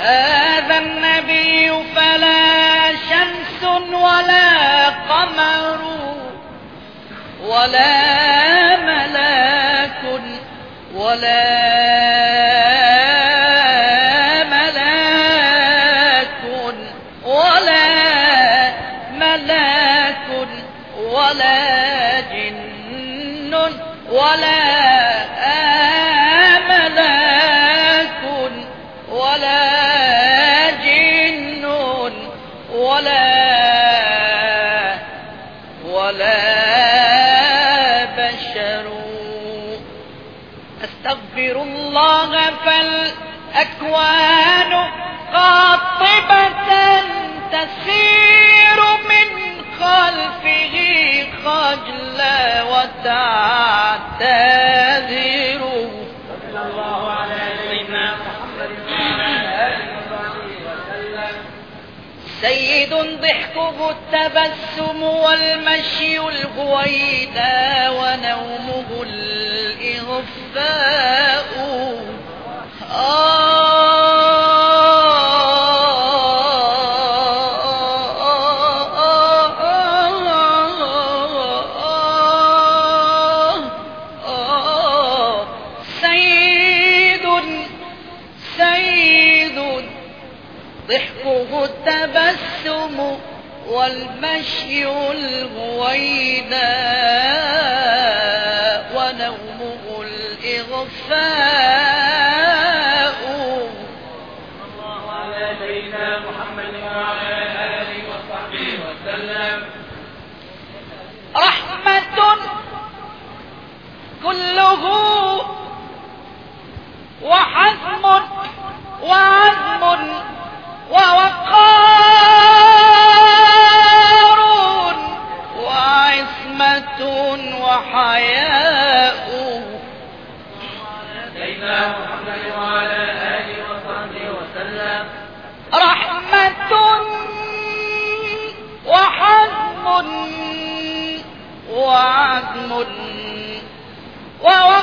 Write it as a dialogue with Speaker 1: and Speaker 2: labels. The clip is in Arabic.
Speaker 1: هذا النبي فلا شمس ولا قمر ولا ملاك ولا ملاك ولا ملاك ولا جن ولا بشر استغفر الله فالأكوان قاطبة تسير من خلفه خجلا وتعتذر
Speaker 2: صلى الله على سيدنا محمد وعلى آله وصحبه وسلم
Speaker 1: سيد ضحكه التبسم والمشي الهويدا ونومه الإغفاء. سيد سيد ضحكه التبسم والمشي الغويدا ونومه الإغفاء.
Speaker 2: الله على سيدنا محمد وعلى آله وصحبه وسلم.
Speaker 1: رحمة كله وحزم 哇哇！